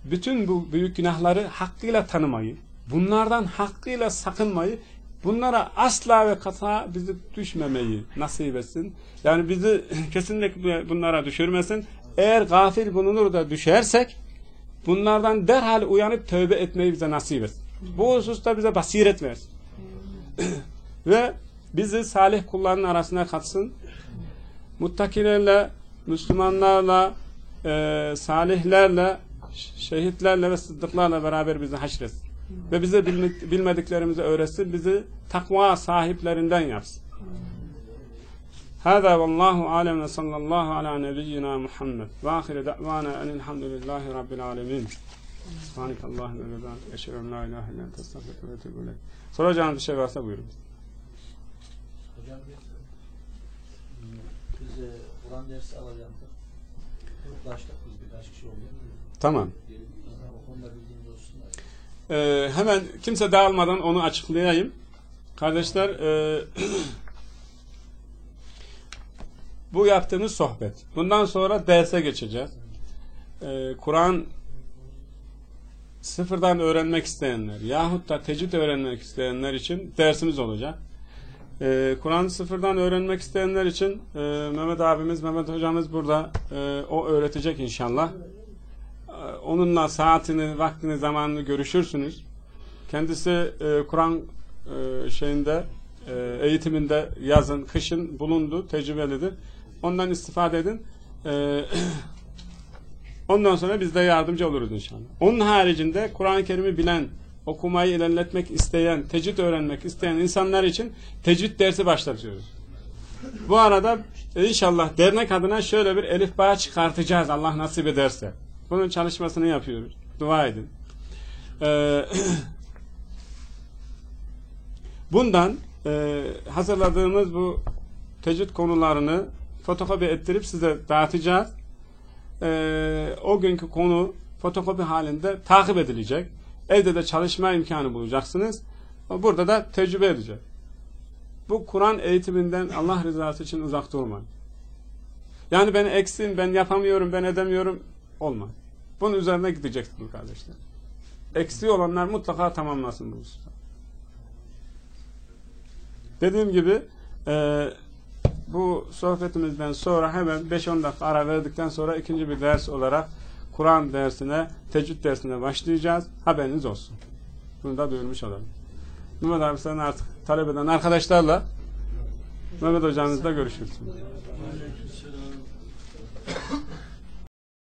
bütün bu büyük günahları hakkıyla tanımayı, bunlardan hakkıyla sakınmayı, bunlara asla ve kata bizi düşmemeyi nasip etsin. Yani bizi kesinlikle bunlara düşürmesin. Eğer gafil bulunur da düşersek, bunlardan derhal uyanıp tövbe etmeyi bize nasip etsin. Bu hususta bize basiret versin. Ve bizi salih kulların arasına katsın. Muttakilerle, Müslümanlarla, e, salihlerle, şehitlerle ve sıddıklarla beraber bizi haşretsin. Ve bize bilmediklerimizi öğretsin. Bizi takva sahiplerinden yapsın. هذا والله أعلم صلى الله على نبينا محمد وآخر دعوانا أن الحمد لله رب العالمين Subhanekallahü ve lezan. Eşhedü en la ilahe illen testağfirüke ve etûbü ileyk. Soracağınız bir şey varsa buyurun. Hocam biz e, Kur'an dersi alacaktık. Gruplaştık biz birkaç kişi oldu. Tamam. O konuda olsun. Ee, hemen kimse dağılmadan onu açıklayayım. Kardeşler e, bu yaptığımız sohbet. Bundan sonra derse geçeceğiz. Ee, Kur'an sıfırdan öğrenmek isteyenler yahut da tecvid öğrenmek isteyenler için dersimiz olacak. Ee, Kur'an sıfırdan öğrenmek isteyenler için e, Mehmet abimiz, Mehmet hocamız burada e, o öğretecek inşallah. E, onunla saatini, vaktini, zamanını görüşürsünüz. Kendisi e, Kur'an e, şeyinde e, eğitiminde yazın, kışın bulundu, tecrübelidir. Ondan istifade edin. E, ondan sonra biz de yardımcı oluruz inşallah. Onun haricinde Kur'an-ı Kerim'i bilen, okumayı ilerletmek isteyen, tecvid öğrenmek isteyen insanlar için tecvid dersi başlatıyoruz. Bu arada inşallah dernek adına şöyle bir elif bağ çıkartacağız Allah nasip ederse. Bunun çalışmasını yapıyoruz. Dua edin. Ee, bundan e, hazırladığımız bu tecvid konularını fotokopi ettirip size dağıtacağız. Ee, o günkü konu fotokopi halinde takip edilecek. Evde de çalışma imkanı bulacaksınız. Burada da tecrübe edecek. Bu Kur'an eğitiminden Allah rızası için uzak durmayın. Yani ben eksim, ben yapamıyorum, ben edemiyorum olmaz. Bunun üzerine gideceksiniz kardeşler. Eksiği olanlar mutlaka tamamlasın bu hususta. Dediğim gibi e, bu sohbetimizden sonra hemen 5-10 dakika ara verdikten sonra ikinci bir ders olarak Kur'an dersine, tecvid dersine başlayacağız. Haberiniz olsun. Bunu da duyurmuş olalım. Mehmet abi sen artık talep eden arkadaşlarla Mehmet hocamızla. Aleykümselam.